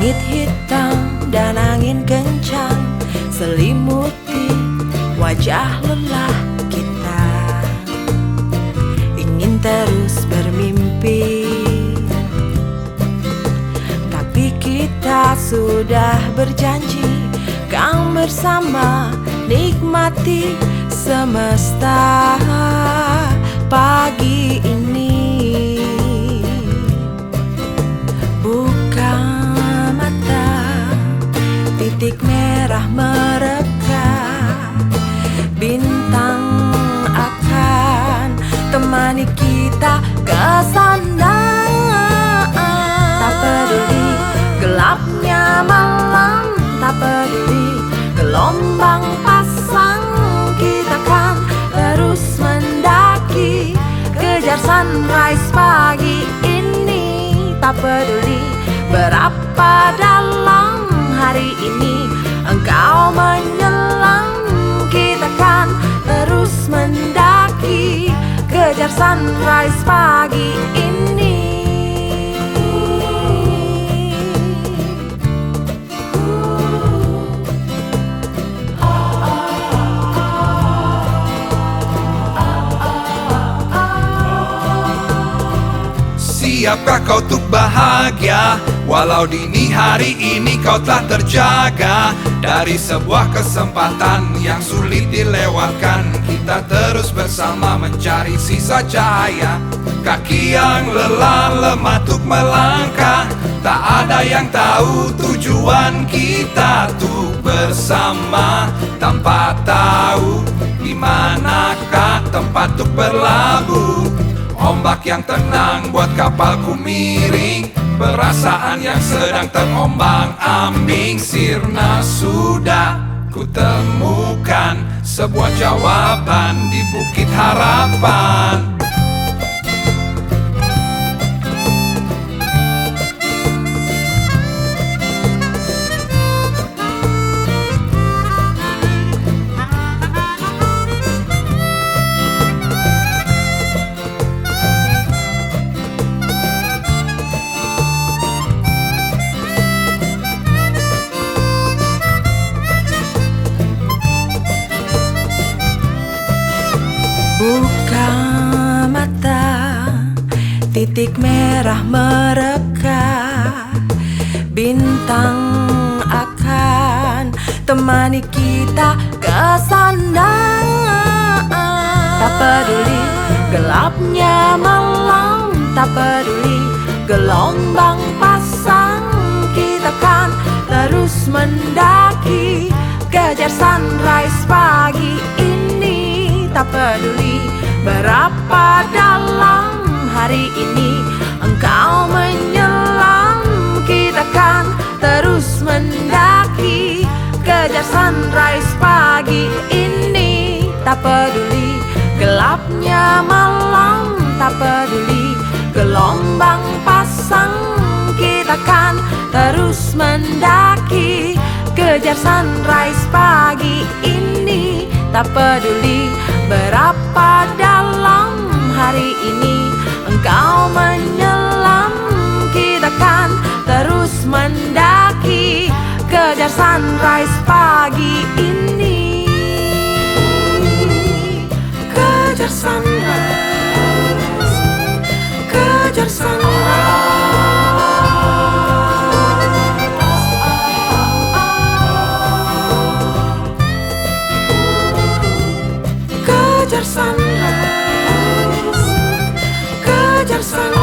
Langit hitam dan angin kencang Selimuti wajah lelah kita. Ingin terus bermimpi Tapi kita sudah berjanji Kang bersama nikmati semesta. Pagi ini Titik merah mereka Bintang akan temani kita ke sana Tak peduli gelapnya malam Tak peduli gelombang pasang Kita kan terus mendaki. Kejar sunrise pagi ini Tak peduli berapa dalam hari ini Engkau menyelam Kita kan terus mendaki Kejar sunrise pagi ini. Siapkah kau untuk bahagia Walau dini hari ini kau telah terjaga Dari sebuah kesempatan yang sulit dilewatkan Kita terus bersama mencari sisa cahaya. Kaki yang lelah lemah untuk melangkah Tak ada yang tahu tujuan kita tuh bersama. Tanpa tahu di manakah tempat untuk berlabuh Ombak yang tenang buat kapalku miring. Perasaan yang sedang terombang ambing. Sirna sudah ku temukan Sebuah jawaban di bukit harapan Buka mata Titik merah mereka. Bintang akan temani kita ke sana Tak peduli gelapnya malam Tak peduli gelombang pasang. Kita kan terus mendaki Kejar sunrise Tak peduli berapa dalam hari ini. Engkau menyelam Kita kan terus mendaki. Kejar sunrise pagi ini Tak peduli. Gelapnya malam Tak peduli. Gelombang pasang Kita kan terus mendaki. Kejar sunrise pagi ini Tak peduli berapa dalam hari ini Engkau menyelam Kita kan terus mendaki. Kejar sunrise pagi ini Kejar sunrise Kejar sunrise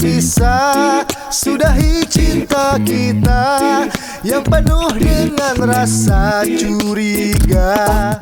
bisa sudahi cinta kita yang penuh dengan rasa curiga.